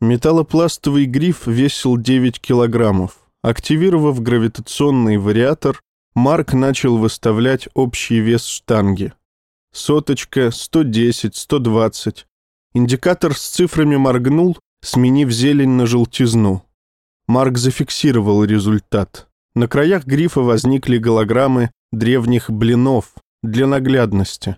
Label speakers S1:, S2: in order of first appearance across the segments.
S1: Металлопластовый гриф весил 9 килограммов. Активировав гравитационный вариатор, Марк начал выставлять общий вес штанги. Соточка, 110, 120. Индикатор с цифрами моргнул, сменив зелень на желтизну. Марк зафиксировал результат. На краях грифа возникли голограммы древних блинов для наглядности.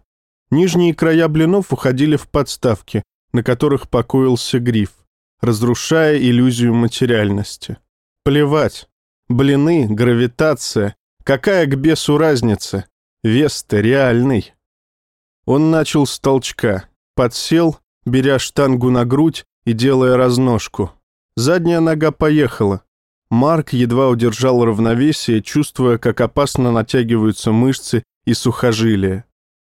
S1: Нижние края блинов уходили в подставки, на которых покоился гриф, разрушая иллюзию материальности. Плевать. Блины, гравитация. Какая к бесу разница? Вес-то реальный. Он начал с толчка, подсел, беря штангу на грудь и делая разножку. Задняя нога поехала. Марк едва удержал равновесие, чувствуя, как опасно натягиваются мышцы и сухожилия.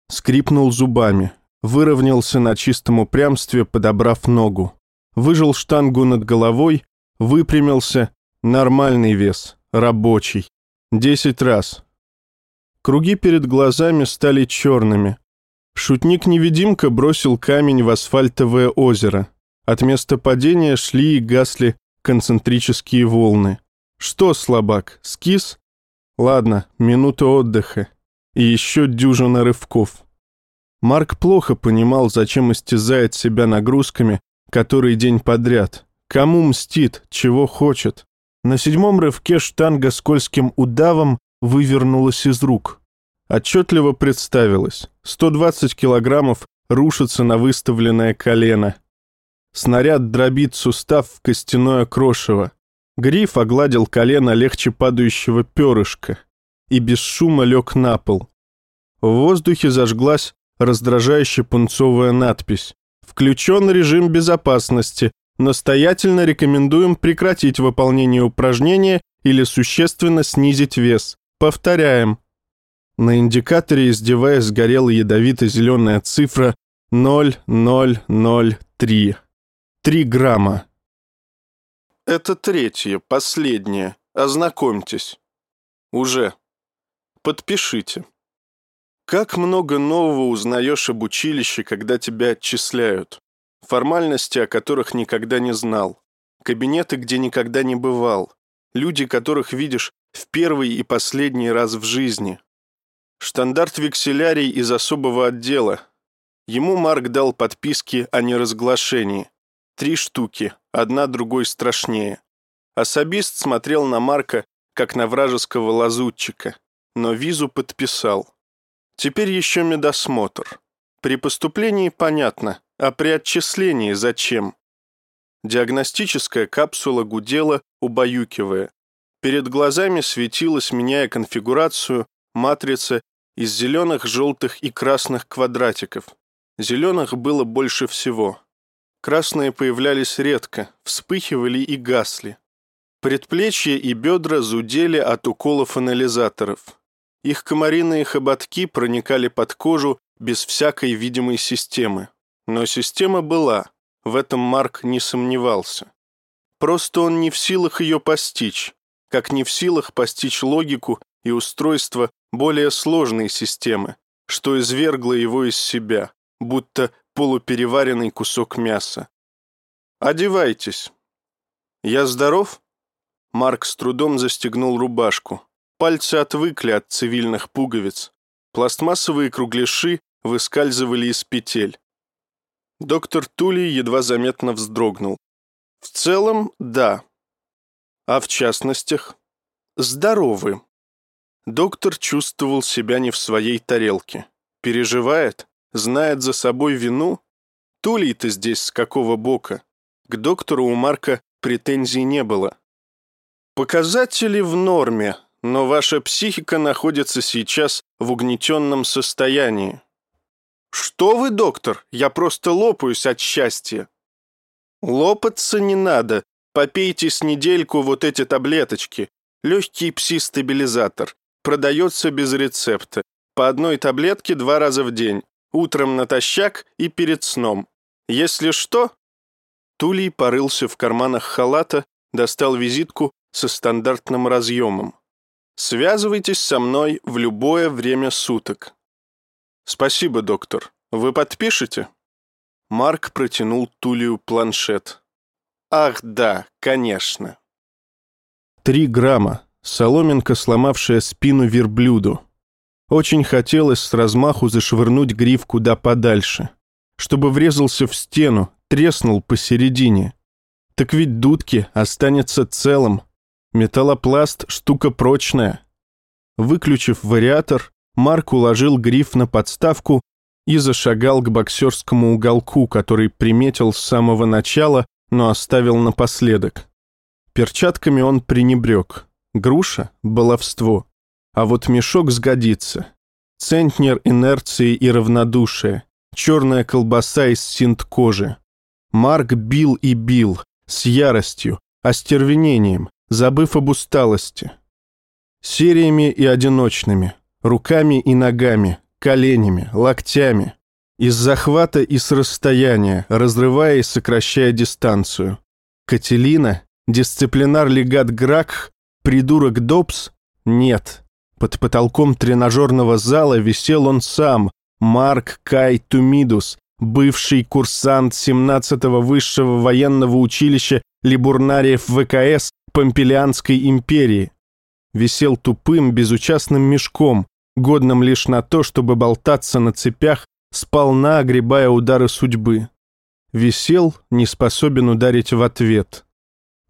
S1: Скрипнул зубами, выровнялся на чистом упрямстве, подобрав ногу. Выжил штангу над головой, выпрямился. Нормальный вес, рабочий. Десять раз. Круги перед глазами стали черными. Шутник-невидимка бросил камень в асфальтовое озеро. От места падения шли и гасли концентрические волны. Что, слабак, скис? Ладно, минута отдыха. И еще дюжина рывков. Марк плохо понимал, зачем истязает себя нагрузками, который день подряд. Кому мстит, чего хочет. На седьмом рывке штанга скользким удавом вывернулась из рук. Отчетливо представилось. 120 килограммов рушится на выставленное колено. Снаряд дробит сустав в костяное крошево. Гриф огладил колено легче падающего перышка и без шума лег на пол. В воздухе зажглась раздражающая пунцовая надпись. «Включен режим безопасности. Настоятельно рекомендуем прекратить выполнение упражнения или существенно снизить вес. Повторяем». На индикаторе, издеваясь, горела ядовито-зеленая цифра 0003. Три грамма. Это третье, последнее. Ознакомьтесь. Уже. Подпишите. Как много нового узнаешь об училище, когда тебя отчисляют. Формальности, о которых никогда не знал. Кабинеты, где никогда не бывал. Люди, которых видишь в первый и последний раз в жизни. Штандарт векселярий из особого отдела. Ему Марк дал подписки о неразглашении. Три штуки, одна другой страшнее. Особист смотрел на Марка, как на вражеского лазутчика, но визу подписал. Теперь еще медосмотр. При поступлении понятно, а при отчислении зачем? Диагностическая капсула гудела, убаюкивая. Перед глазами светилась, меняя конфигурацию, матрица из зеленых, желтых и красных квадратиков. Зеленых было больше всего. Красные появлялись редко, вспыхивали и гасли. Предплечья и бедра зудели от уколов анализаторов. Их комариные хоботки проникали под кожу без всякой видимой системы. Но система была, в этом Марк не сомневался. Просто он не в силах ее постичь, как не в силах постичь логику и устройство более сложной системы, что извергло его из себя, будто полупереваренный кусок мяса. «Одевайтесь». «Я здоров?» Марк с трудом застегнул рубашку. Пальцы отвыкли от цивильных пуговиц. Пластмассовые кругляши выскальзывали из петель. Доктор Тули едва заметно вздрогнул. В целом, да. А в частностях? Здоровы. Доктор чувствовал себя не в своей тарелке. Переживает? знает за собой вину? Тулей-то здесь с какого бока? К доктору у Марка претензий не было. Показатели в норме, но ваша психика находится сейчас в угнетенном состоянии. Что вы, доктор? Я просто лопаюсь от счастья. Лопаться не надо. Попейте с недельку вот эти таблеточки. Легкий пси-стабилизатор. Продается без рецепта. По одной таблетке два раза в день. Утром натощак и перед сном. Если что...» Тулей порылся в карманах халата, достал визитку со стандартным разъемом. «Связывайтесь со мной в любое время суток». «Спасибо, доктор. Вы подпишете?» Марк протянул Тулию планшет. Ах да, конечно.
S2: Три грамма. Соломинка, сломавшая спину верблюду. Очень хотелось с размаху зашвырнуть гриф куда подальше, чтобы врезался в стену, треснул посередине. Так ведь дудки останется целым. Металлопласт – штука прочная. Выключив вариатор, Марк уложил гриф на подставку и зашагал к боксерскому уголку, который приметил с самого начала, но оставил напоследок. Перчатками он пренебрег. Груша — баловство. А вот мешок сгодится. Центнер инерции и равнодушия. Черная колбаса из синт кожи. Марк бил и бил, с яростью, остервенением, забыв об усталости. Сериями и одиночными, руками и ногами, коленями, локтями. Из захвата и с расстояния, разрывая и сокращая дистанцию. Кателина, дисциплинар-легат Гракх, придурок Добс? Нет. Под потолком тренажерного зала висел он сам, Марк Кай Тумидус, бывший курсант 17-го высшего военного училища Либурнариев ВКС Помпелианской империи. Висел тупым, безучастным мешком, годным лишь на то, чтобы болтаться на цепях, сполна огребая удары судьбы. Висел, не способен ударить в ответ.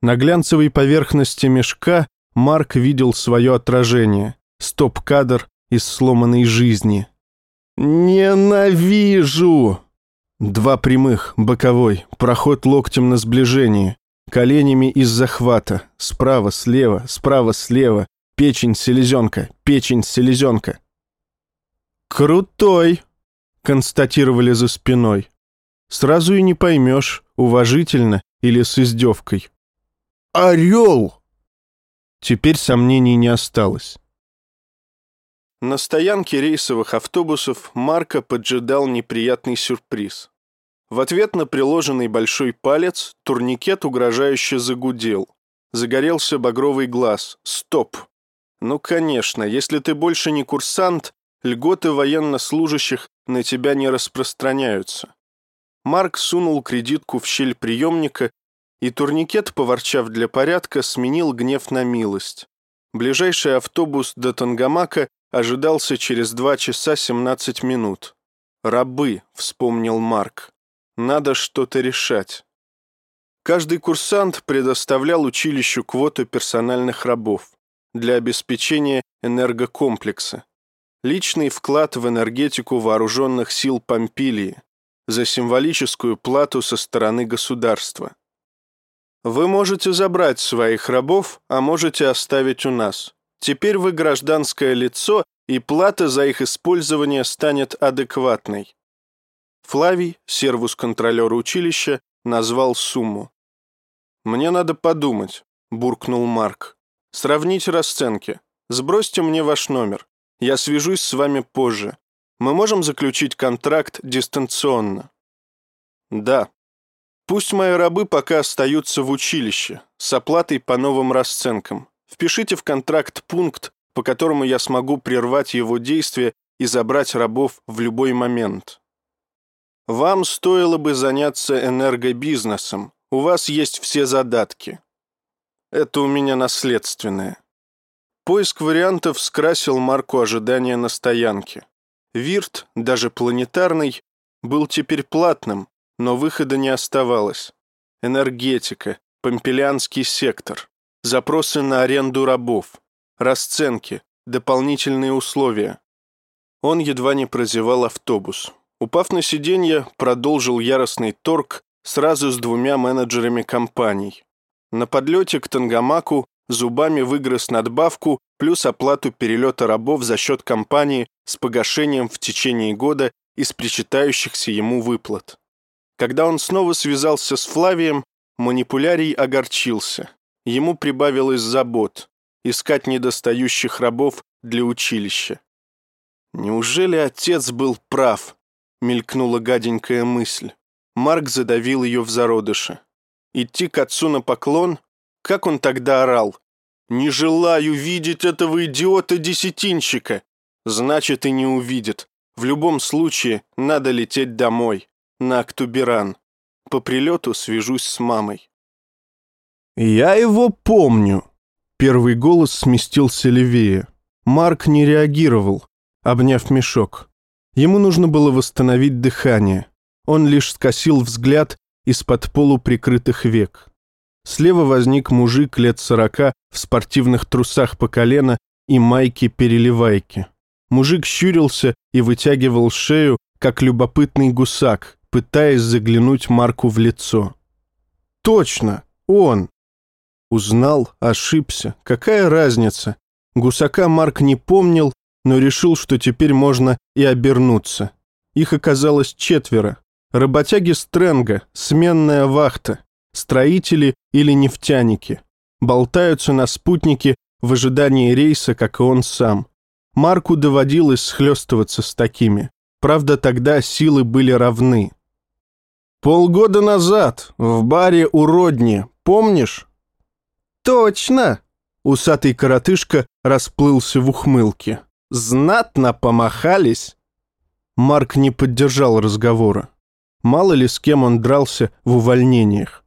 S2: На глянцевой поверхности мешка Марк видел свое отражение, стоп-кадр из сломанной жизни. «Ненавижу!» Два прямых, боковой, проход локтем на сближении, коленями из захвата, справа, слева, справа, слева, печень, селезенка, печень, селезенка. «Крутой!» — констатировали за спиной. Сразу и не поймешь, уважительно или с издевкой. «Орел!» Теперь сомнений не осталось.
S1: На стоянке рейсовых автобусов Марка поджидал неприятный сюрприз. В ответ на приложенный большой палец турникет угрожающе загудел. Загорелся багровый глаз. Стоп! Ну, конечно, если ты больше не курсант, льготы военнослужащих на тебя не распространяются. Марк сунул кредитку в щель приемника и турникет, поворчав для порядка, сменил гнев на милость. Ближайший автобус до Тангамака ожидался через 2 часа 17 минут. «Рабы», — вспомнил Марк. «Надо что-то решать». Каждый курсант предоставлял училищу квоту персональных рабов для обеспечения энергокомплекса. Личный вклад в энергетику вооруженных сил Помпилии за символическую плату со стороны государства. Вы можете забрать своих рабов, а можете оставить у нас. Теперь вы гражданское лицо, и плата за их использование станет адекватной. Флавий, сервус-контролер училища, назвал сумму. «Мне надо подумать», — буркнул Марк. «Сравните расценки. Сбросьте мне ваш номер. Я свяжусь с вами позже. Мы можем заключить контракт дистанционно». «Да», Пусть мои рабы пока остаются в училище, с оплатой по новым расценкам. Впишите в контракт пункт, по которому я смогу прервать его действие и забрать рабов в любой момент. Вам стоило бы заняться энергобизнесом. У вас есть все задатки. Это у меня наследственное. Поиск вариантов скрасил марку ожидания на стоянке. Вирт, даже планетарный, был теперь платным, но выхода не оставалось. Энергетика, помпелянский сектор, запросы на аренду рабов, расценки, дополнительные условия. Он едва не прозевал автобус. Упав на сиденье, продолжил яростный торг сразу с двумя менеджерами компаний. На подлете к Тангамаку зубами выгрыз надбавку плюс оплату перелета рабов за счет компании с погашением в течение года из причитающихся ему выплат. Когда он снова связался с Флавием, манипулярий огорчился. Ему прибавилось забот – искать недостающих рабов для училища. «Неужели отец был прав?» – мелькнула гаденькая мысль. Марк задавил ее в зародыше. Идти к отцу на поклон? Как он тогда орал? «Не желаю видеть этого идиота-десятинщика!» Значит, и не увидит. В любом случае, надо лететь домой на Актуберан. По прилету свяжусь с мамой. «Я его помню». Первый голос сместился левее. Марк не реагировал, обняв мешок. Ему нужно было восстановить дыхание. Он лишь скосил взгляд из-под полуприкрытых век. Слева возник мужик лет сорока в спортивных трусах по колено и майке-переливайке. Мужик щурился и вытягивал шею, как любопытный гусак, пытаясь заглянуть Марку в лицо. «Точно! Он!» Узнал, ошибся. Какая разница? Гусака Марк не помнил, но решил, что теперь можно и обернуться. Их оказалось четверо. Работяги Стрэнга, сменная вахта, строители или нефтяники. Болтаются на спутнике в ожидании рейса, как и он сам. Марку доводилось схлестываться с такими. Правда, тогда силы были равны. «Полгода назад, в баре у Родни, помнишь?» «Точно!» Усатый коротышка расплылся в ухмылке. «Знатно помахались!» Марк не поддержал разговора. Мало ли с кем он дрался в увольнениях.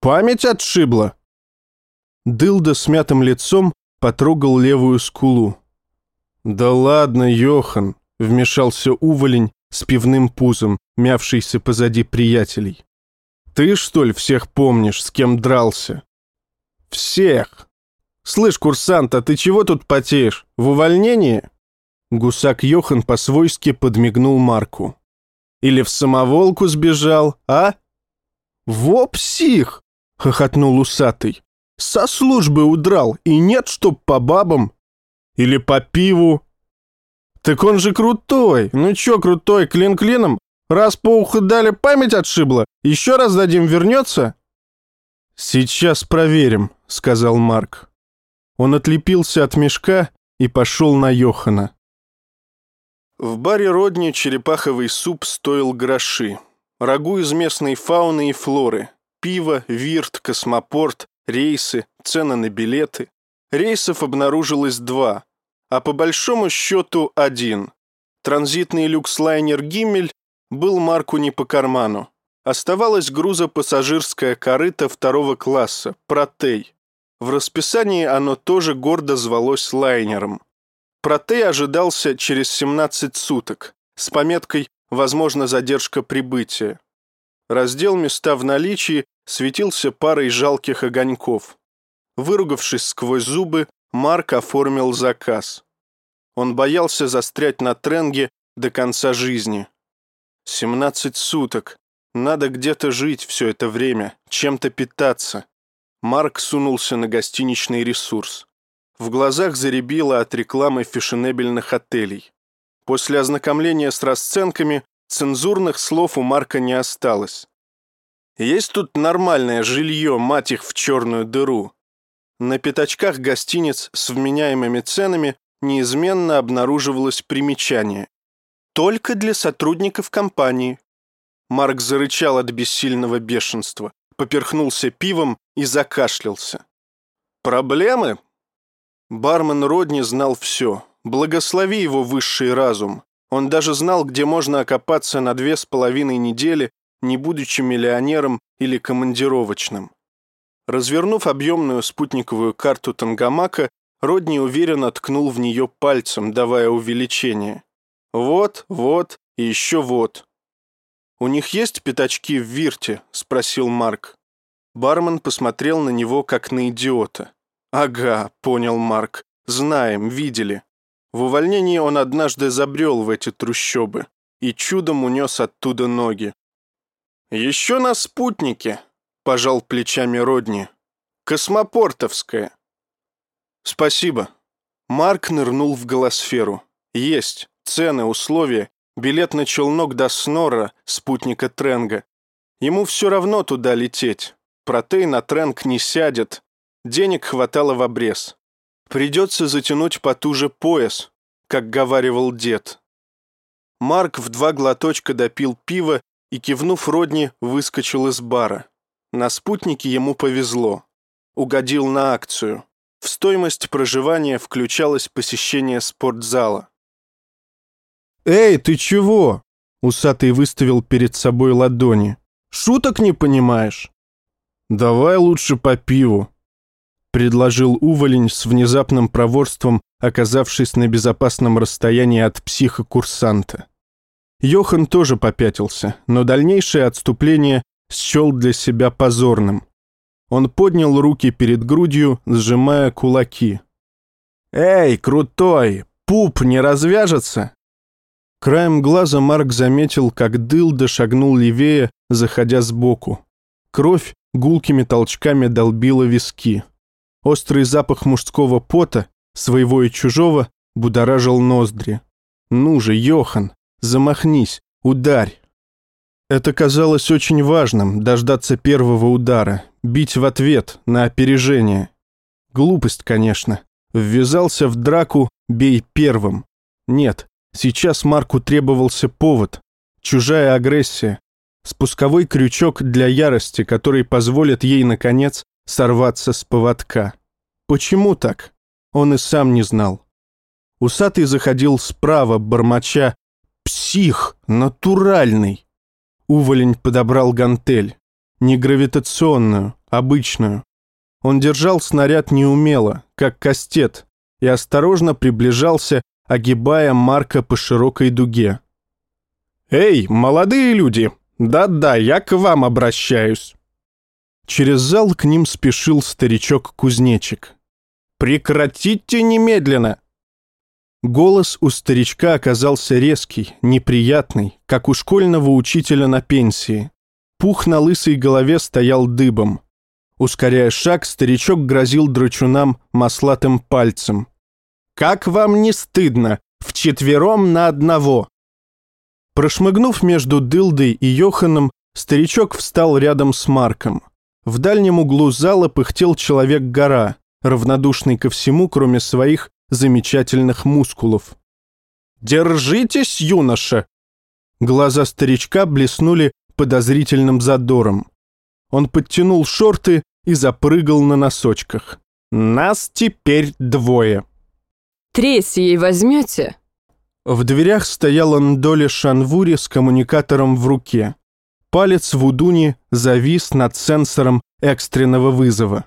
S1: «Память отшибла!» Дылда с мятым лицом потрогал левую скулу. «Да ладно, Йохан!» — вмешался уволень с пивным пузом, мявшийся позади приятелей. «Ты, что ли, всех помнишь, с кем дрался?» «Всех!» «Слышь, курсант, а ты чего тут потеешь? В увольнении?» Гусак Йохан по-свойски подмигнул Марку. «Или в самоволку сбежал, а?» «Во псих!» — хохотнул усатый. «Со службы удрал, и нет, чтоб по бабам!» Или по пиву. Так он же крутой. Ну чё крутой, клин клином? Раз по уху дали, память отшибла. Еще раз дадим, вернется? Сейчас проверим, сказал Марк. Он отлепился от мешка и пошел на Йохана. В баре Родни черепаховый суп стоил гроши. Рагу из местной фауны и флоры. Пиво, вирт, космопорт, рейсы, цены на билеты. Рейсов обнаружилось два, а по большому счету один. Транзитный люкслайнер «Гиммель» был Марку не по карману. Оставалась грузопассажирская корыта второго класса, «Протей». В расписании оно тоже гордо звалось лайнером. «Протей» ожидался через 17 суток, с пометкой «Возможно задержка прибытия». Раздел «Места в наличии» светился парой жалких огоньков. Выругавшись сквозь зубы, Марк оформил заказ. Он боялся застрять на тренге до конца жизни. 17 суток. Надо где-то жить все это время, чем-то питаться. Марк сунулся на гостиничный ресурс. В глазах заребило от рекламы фешенебельных отелей. После ознакомления с расценками цензурных слов у Марка не осталось. Есть тут нормальное жилье, мать их в черную дыру. На пятачках гостиниц с вменяемыми ценами неизменно обнаруживалось примечание. Только для сотрудников компании. Марк зарычал от бессильного бешенства, поперхнулся пивом и закашлялся. «Проблемы?» Бармен Родни знал все. Благослови его высший разум. Он даже знал, где можно окопаться на две с половиной недели, не будучи миллионером или командировочным. Развернув объемную спутниковую карту Тангамака, Родни уверенно ткнул в нее пальцем, давая увеличение. «Вот, вот и еще вот». «У них есть пятачки в Вирте?» – спросил Марк. Бармен посмотрел на него, как на идиота. «Ага», – понял Марк. «Знаем, видели». В увольнении он однажды забрел в эти трущобы и чудом унес оттуда ноги. «Еще на спутнике», Пожал плечами Родни. Космопортовская. Спасибо. Марк нырнул в голосферу. Есть. Цены, условия. Билет на челнок до Снора, спутника Тренга. Ему все равно туда лететь. Протей на Тренг не сядет. Денег хватало в обрез. Придется затянуть потуже пояс, как говаривал дед. Марк в два глоточка допил пива и, кивнув Родни, выскочил из бара. На спутнике ему повезло. Угодил на акцию. В стоимость проживания включалось посещение спортзала. «Эй, ты чего?» Усатый выставил перед собой ладони. «Шуток не понимаешь?» «Давай лучше по пиву», — предложил уволень с внезапным проворством, оказавшись на безопасном расстоянии от психокурсанта. Йохан тоже попятился, но дальнейшее отступление счел для себя позорным. Он поднял руки перед грудью, сжимая кулаки. «Эй, крутой, пуп не развяжется?» Краем глаза Марк заметил, как Дылда шагнул левее, заходя сбоку. Кровь гулкими толчками долбила виски. Острый запах мужского пота, своего и чужого, будоражил ноздри. «Ну же, Йохан, замахнись, ударь!» Это казалось очень важным, дождаться первого удара, бить в ответ, на опережение. Глупость, конечно. Ввязался в драку, бей первым. Нет, сейчас Марку требовался повод. Чужая агрессия. Спусковой крючок для ярости, который позволит ей, наконец, сорваться с поводка. Почему так? Он и сам не знал. Усатый заходил справа, бормоча «Псих! Натуральный!» Уволень подобрал гантель. Не гравитационную, обычную. Он держал снаряд неумело, как кастет, и осторожно приближался, огибая Марка по широкой дуге. «Эй, молодые люди! Да-да, я к вам обращаюсь!» Через зал к ним спешил старичок-кузнечик. «Прекратите немедленно! Голос у старичка оказался резкий, неприятный, как у школьного учителя на пенсии. Пух на лысой голове стоял дыбом. Ускоряя шаг, старичок грозил драчунам маслатым пальцем. «Как вам не стыдно? Вчетвером на одного!» Прошмыгнув между Дылдой и Йоханом, старичок встал рядом с Марком. В дальнем углу зала пыхтел человек-гора, равнодушный ко всему, кроме своих замечательных мускулов. «Держитесь, юноша!» Глаза старичка блеснули подозрительным задором. Он подтянул шорты и запрыгал на носочках. «Нас теперь двое!»
S3: «Третьей возьмете?»
S1: В дверях стояла Ндоли Шанвури с коммуникатором в руке. Палец в удуне завис над сенсором экстренного вызова.